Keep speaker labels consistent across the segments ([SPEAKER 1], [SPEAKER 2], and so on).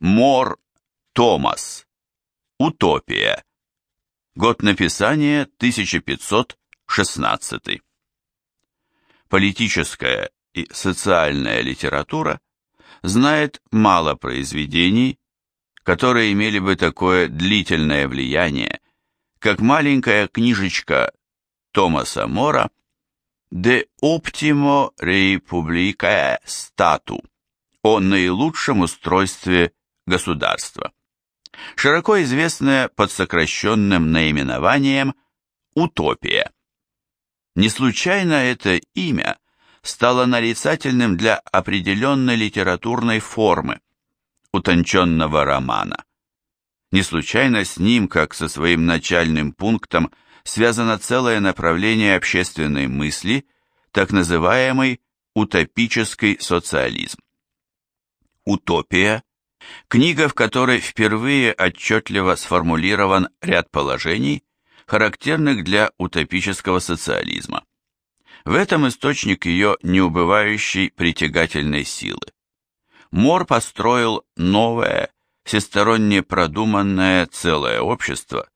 [SPEAKER 1] Мор Томас. Утопия. Год написания 1516. Политическая и социальная литература знает мало произведений, которые имели бы такое длительное влияние, как маленькая книжечка Томаса Мора «De optimo republicae statu» о наилучшем устройстве государства, широко известная под сокращенным наименованием «Утопия». Не случайно это имя стало нарицательным для определенной литературной формы, утонченного романа. Не случайно с ним, как со своим начальным пунктом, связано целое направление общественной мысли, так называемый утопический социализм. Утопия – книга, в которой впервые отчетливо сформулирован ряд положений, характерных для утопического социализма. В этом источник ее неубывающей притягательной силы. Мор построил новое, всесторонне продуманное целое общество,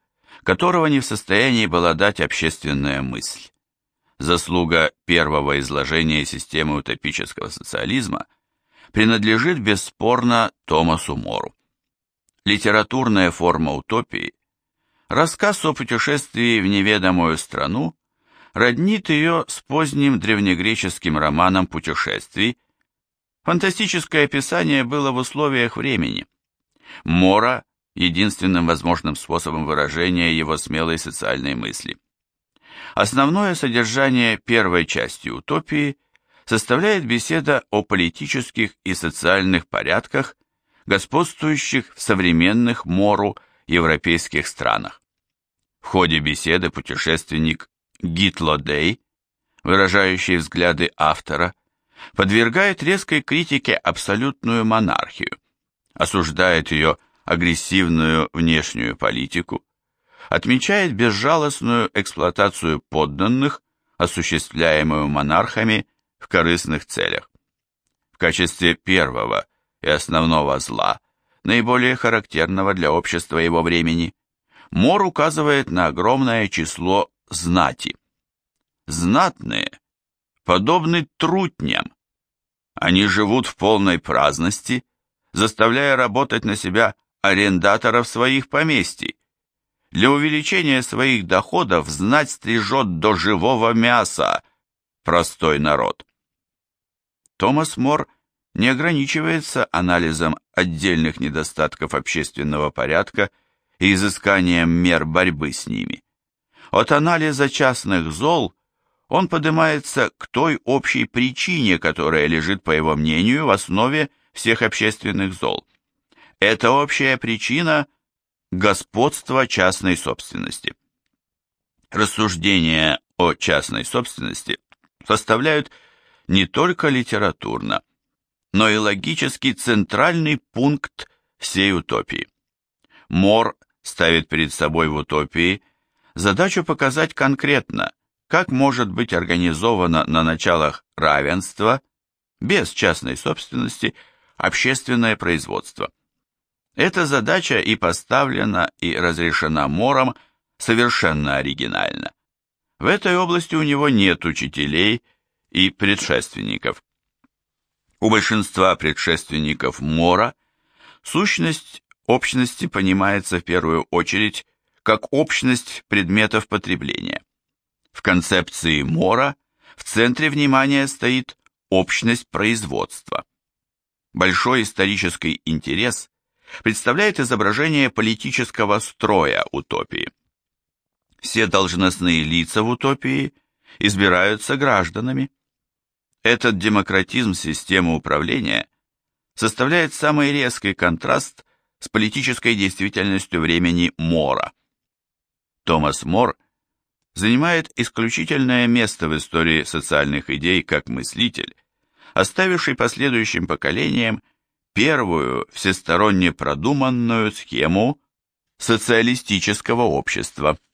[SPEAKER 1] которого не в состоянии была дать общественная мысль. Заслуга первого изложения системы утопического социализма принадлежит бесспорно Томасу Мору. Литературная форма утопии, рассказ о путешествии в неведомую страну, роднит ее с поздним древнегреческим романом путешествий. Фантастическое описание было в условиях времени. Мора – единственным возможным способом выражения его смелой социальной мысли. Основное содержание первой части утопии составляет беседа о политических и социальных порядках, господствующих в современных Мору европейских странах. В ходе беседы путешественник Гитлодей, выражающий взгляды автора, подвергает резкой критике абсолютную монархию, осуждает ее агрессивную внешнюю политику, отмечает безжалостную эксплуатацию подданных, осуществляемую монархами в корыстных целях. В качестве первого и основного зла, наиболее характерного для общества его времени, Мор указывает на огромное число знати. Знатные подобны трутням. Они живут в полной праздности, заставляя работать на себя арендаторов своих поместий. Для увеличения своих доходов знать стрижет до живого мяса простой народ. Томас Мор не ограничивается анализом отдельных недостатков общественного порядка и изысканием мер борьбы с ними. От анализа частных зол он поднимается к той общей причине, которая лежит, по его мнению, в основе всех общественных зол. Эта общая причина – господство частной собственности. Рассуждения о частной собственности составляют не только литературно, но и логически центральный пункт всей утопии. Мор ставит перед собой в утопии – задачу показать конкретно, как может быть организовано на началах равенства, без частной собственности, общественное производство. Эта задача и поставлена, и разрешена Мором совершенно оригинально. В этой области у него нет учителей и предшественников. У большинства предшественников Мора сущность общности понимается в первую очередь как общность предметов потребления. В концепции Мора в центре внимания стоит общность производства. Большой исторический интерес представляет изображение политического строя утопии. Все должностные лица в утопии избираются гражданами. Этот демократизм системы управления составляет самый резкий контраст с политической действительностью времени Мора. Томас Мор занимает исключительное место в истории социальных идей как мыслитель, оставивший последующим поколениям первую всесторонне продуманную схему социалистического общества –